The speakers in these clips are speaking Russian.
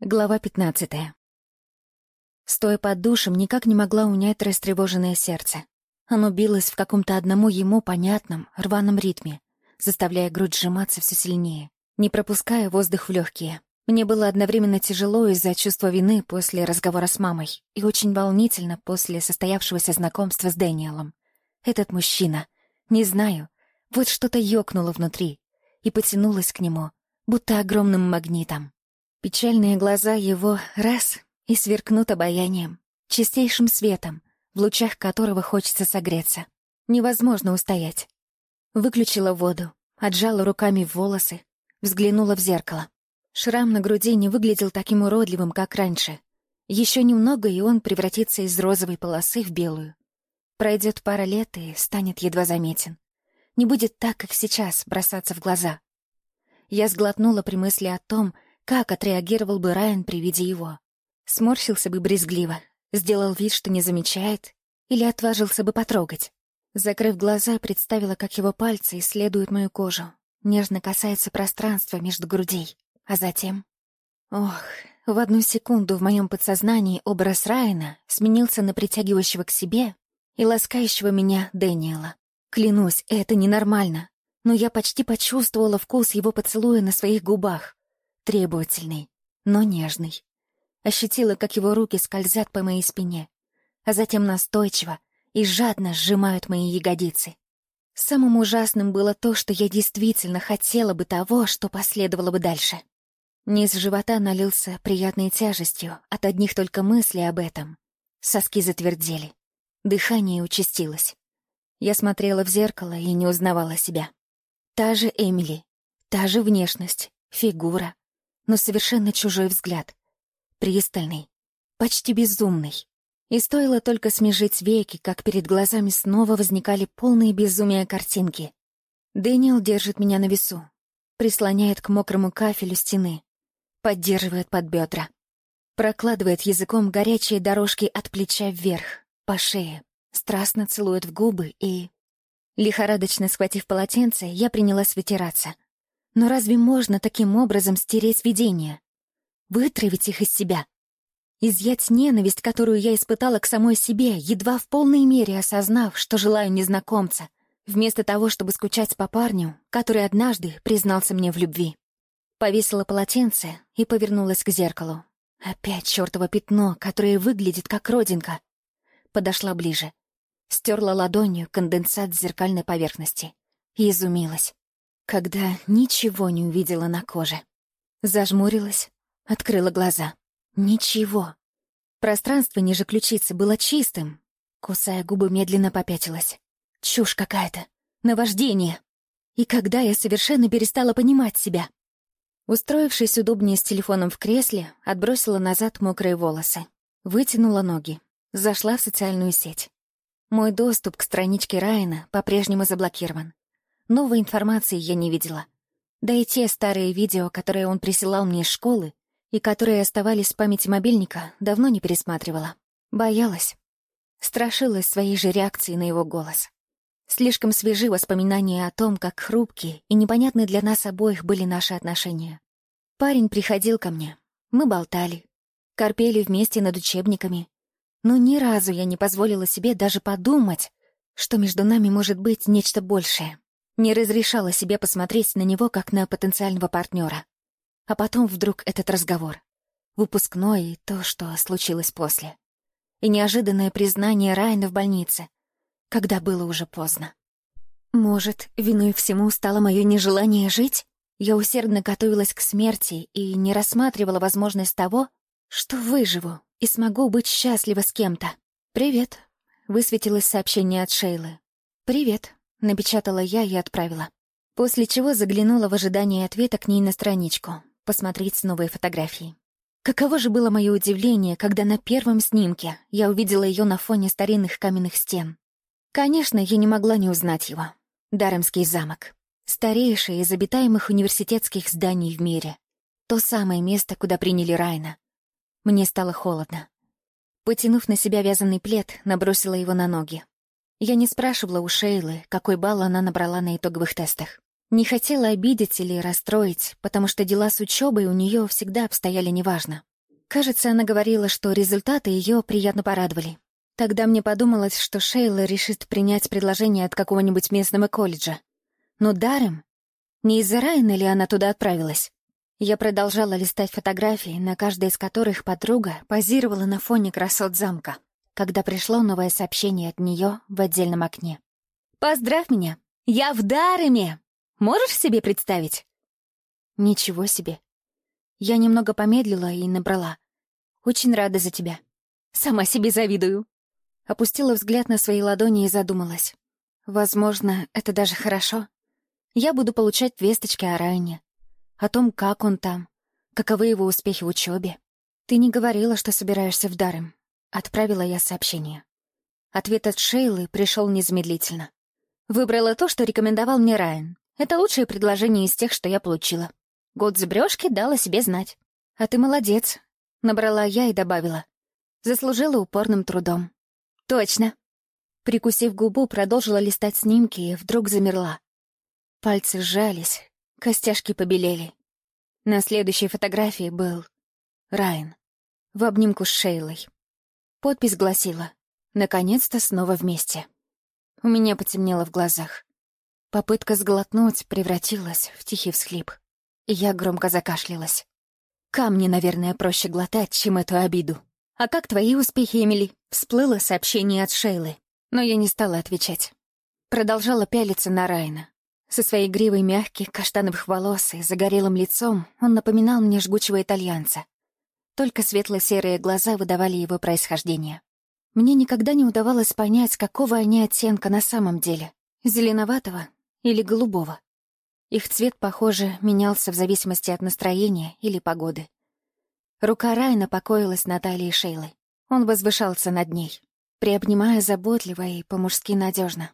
Глава пятнадцатая. Стоя под душем, никак не могла унять растревоженное сердце. Оно билось в каком-то одному ему понятном, рваном ритме, заставляя грудь сжиматься все сильнее, не пропуская воздух в легкие. Мне было одновременно тяжело из-за чувства вины после разговора с мамой и очень волнительно после состоявшегося знакомства с Дэниелом. Этот мужчина, не знаю, вот что-то ёкнуло внутри и потянулось к нему, будто огромным магнитом. Печальные глаза его раз и сверкнут обаянием, чистейшим светом, в лучах которого хочется согреться. Невозможно устоять. Выключила воду, отжала руками волосы, взглянула в зеркало. Шрам на груди не выглядел таким уродливым, как раньше. Еще немного, и он превратится из розовой полосы в белую. Пройдет пара лет и станет едва заметен. Не будет так, как сейчас, бросаться в глаза. Я сглотнула при мысли о том, как отреагировал бы Райан при виде его? Сморщился бы брезгливо, сделал вид, что не замечает, или отважился бы потрогать. Закрыв глаза, представила, как его пальцы исследуют мою кожу, нежно касается пространства между грудей, а затем... Ох, в одну секунду в моем подсознании образ Райана сменился на притягивающего к себе и ласкающего меня Дэниела. Клянусь, это ненормально, но я почти почувствовала вкус его поцелуя на своих губах, требовательный, но нежный. Ощутила, как его руки скользят по моей спине, а затем настойчиво и жадно сжимают мои ягодицы. Самым ужасным было то, что я действительно хотела бы того, что последовало бы дальше. Низ живота налился приятной тяжестью от одних только мыслей об этом. Соски затвердели. Дыхание участилось. Я смотрела в зеркало и не узнавала себя. Та же Эмили, та же внешность, фигура, но совершенно чужой взгляд. Пристальный, почти безумный. И стоило только смежить веки, как перед глазами снова возникали полные безумия картинки. Дэниел держит меня на весу, прислоняет к мокрому кафелю стены, поддерживает под бедра, прокладывает языком горячие дорожки от плеча вверх, по шее, страстно целует в губы и... Лихорадочно схватив полотенце, я принялась вытираться. Но разве можно таким образом стереть видения? Вытравить их из себя? Изъять ненависть, которую я испытала к самой себе, едва в полной мере осознав, что желаю незнакомца, вместо того, чтобы скучать по парню, который однажды признался мне в любви. Повесила полотенце и повернулась к зеркалу. Опять чёртово пятно, которое выглядит как родинка. Подошла ближе. Стерла ладонью конденсат зеркальной поверхности. И изумилась когда ничего не увидела на коже. Зажмурилась, открыла глаза. Ничего. Пространство ниже ключицы было чистым. Кусая губы, медленно попятилась. Чушь какая-то. Наваждение. И когда я совершенно перестала понимать себя. Устроившись удобнее с телефоном в кресле, отбросила назад мокрые волосы. Вытянула ноги. Зашла в социальную сеть. Мой доступ к страничке Райана по-прежнему заблокирован. Новой информации я не видела. Да и те старые видео, которые он присылал мне из школы, и которые оставались в памяти мобильника, давно не пересматривала. Боялась. Страшилась своей же реакции на его голос. Слишком свежи воспоминания о том, как хрупкие и непонятные для нас обоих были наши отношения. Парень приходил ко мне. Мы болтали. Корпели вместе над учебниками. Но ни разу я не позволила себе даже подумать, что между нами может быть нечто большее. Не разрешала себе посмотреть на него как на потенциального партнера. А потом вдруг этот разговор. Выпускной и то, что случилось после. И неожиданное признание Райана в больнице, когда было уже поздно. Может, виной всему стало мое нежелание жить? Я усердно готовилась к смерти и не рассматривала возможность того, что выживу и смогу быть счастлива с кем-то. «Привет», — высветилось сообщение от Шейлы. «Привет», Напечатала я и отправила. После чего заглянула в ожидании ответа к ней на страничку, посмотреть новые фотографии. Каково же было мое удивление, когда на первом снимке я увидела ее на фоне старинных каменных стен. Конечно, я не могла не узнать его. Даремский замок. Старейшее из обитаемых университетских зданий в мире. То самое место, куда приняли Райна. Мне стало холодно. Потянув на себя вязаный плед, набросила его на ноги. Я не спрашивала у Шейлы, какой балл она набрала на итоговых тестах. Не хотела обидеть или расстроить, потому что дела с учебой у нее всегда обстояли неважно. Кажется, она говорила, что результаты ее приятно порадовали. Тогда мне подумалось, что Шейла решит принять предложение от какого-нибудь местного колледжа. Но даром? Не из-за Райана ли она туда отправилась? Я продолжала листать фотографии, на каждой из которых подруга позировала на фоне красот замка, когда пришло новое сообщение от нее в отдельном окне. «Поздравь меня! Я в Дареме!» Можешь себе представить?» «Ничего себе». Я немного помедлила и набрала. «Очень рада за тебя. Сама себе завидую». Опустила взгляд на свои ладони и задумалась. «Возможно, это даже хорошо. Я буду получать весточки о Райне, о том, как он там, каковы его успехи в учебе. Ты не говорила, что собираешься в Дарем. Отправила я сообщение. Ответ от Шейлы пришел незамедлительно. Выбрала то, что рекомендовал мне Райан. Это лучшее предложение из тех, что я получила. Год забрёшки дала себе знать. А ты молодец. Набрала я и добавила. Заслужила упорным трудом. Точно. Прикусив губу, продолжила листать снимки и вдруг замерла. Пальцы сжались, костяшки побелели. На следующей фотографии был Райан в обнимку с Шейлой. Подпись гласила «Наконец-то снова вместе». У меня потемнело в глазах. Попытка сглотнуть превратилась в тихий всхлип. Я громко закашлялась. Камни, наверное, проще глотать, чем эту обиду. «А как твои успехи, Эмили?» Всплыло сообщение от Шейлы, но я не стала отвечать. Продолжала пялиться на Райна. Со своей гривой мягких каштановых волос и загорелым лицом он напоминал мне жгучего итальянца. Только светло-серые глаза выдавали его происхождение. Мне никогда не удавалось понять, какого они оттенка на самом деле. Зеленоватого или голубого. Их цвет, похоже, менялся в зависимости от настроения или погоды. Рука Райна покоилась на талии Шейлы. Он возвышался над ней, приобнимая заботливо и по-мужски надежно.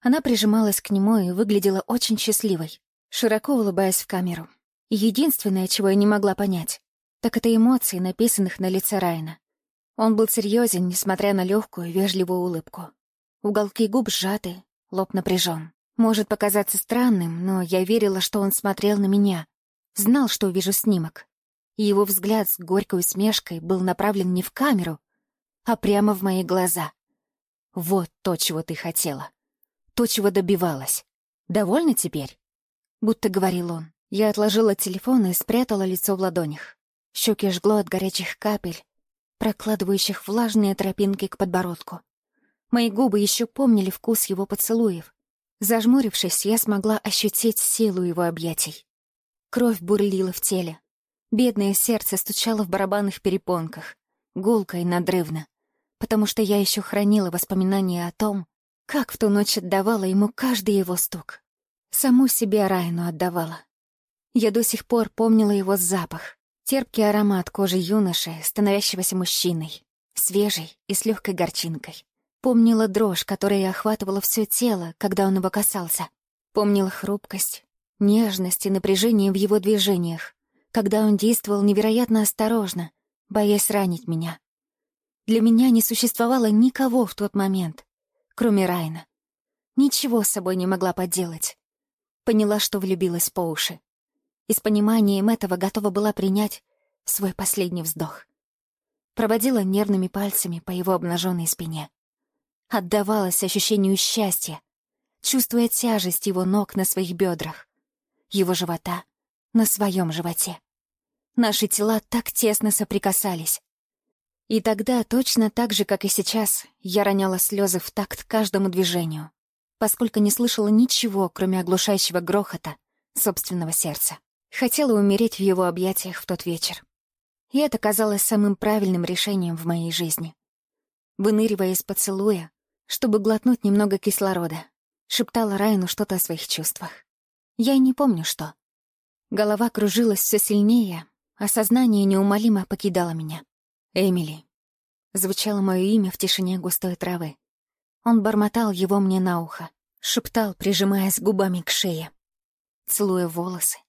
Она прижималась к нему и выглядела очень счастливой, широко улыбаясь в камеру. единственное, чего я не могла понять, так это эмоции, написанных на лице Райна. Он был серьезен, несмотря на легкую, вежливую улыбку. Уголки губ сжаты, лоб напряжен. Может показаться странным, но я верила, что он смотрел на меня, знал, что увижу снимок. И его взгляд с горькой усмешкой был направлен не в камеру, а прямо в мои глаза. Вот то, чего ты хотела. То, чего добивалась. Довольна теперь? Будто говорил он. Я отложила телефон и спрятала лицо в ладонях. Щеки жгло от горячих капель, прокладывающих влажные тропинки к подбородку. Мои губы еще помнили вкус его поцелуев, Зажмурившись, я смогла ощутить силу его объятий. Кровь бурлила в теле. Бедное сердце стучало в барабанных перепонках, гулко и надрывно, потому что я еще хранила воспоминания о том, как в ту ночь отдавала ему каждый его стук. Саму себе Райну отдавала. Я до сих пор помнила его запах, терпкий аромат кожи юноши, становящегося мужчиной, свежий и с легкой горчинкой. Помнила дрожь, которая охватывала все тело, когда он его касался. Помнила хрупкость, нежность и напряжение в его движениях, когда он действовал невероятно осторожно, боясь ранить меня. Для меня не существовало никого в тот момент, кроме Райна. Ничего с собой не могла поделать. Поняла, что влюбилась по уши. И с пониманием этого готова была принять свой последний вздох. Проводила нервными пальцами по его обнаженной спине отдавалась ощущению счастья, чувствуя тяжесть его ног на своих бедрах, его живота на своем животе. Наши тела так тесно соприкасались. И тогда, точно так же, как и сейчас, я роняла слезы в такт каждому движению, поскольку не слышала ничего, кроме оглушающего грохота собственного сердца. Хотела умереть в его объятиях в тот вечер. И это казалось самым правильным решением в моей жизни. Выныривая из поцелуя, чтобы глотнуть немного кислорода. Шептала Райну что-то о своих чувствах. Я не помню, что. Голова кружилась все сильнее, а сознание неумолимо покидало меня. «Эмили». Звучало мое имя в тишине густой травы. Он бормотал его мне на ухо, шептал, прижимаясь губами к шее, целуя волосы.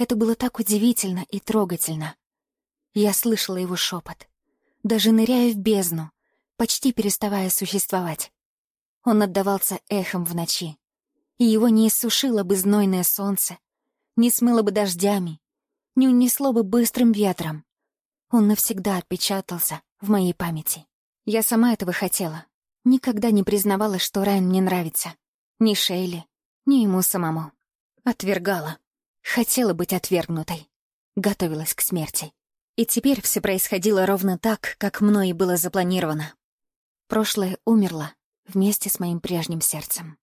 Это было так удивительно и трогательно. Я слышала его шепот, даже ныряя в бездну, почти переставая существовать. Он отдавался эхом в ночи. и его не иссушило бы знойное солнце, не смыло бы дождями, не унесло бы быстрым ветром. Он навсегда отпечатался в моей памяти. Я сама этого хотела. Никогда не признавала, что Райан мне нравится. Ни Шейли, ни ему самому. Отвергала. Хотела быть отвергнутой. Готовилась к смерти. И теперь все происходило ровно так, как мной было запланировано. Прошлое умерло вместе с моим прежним сердцем.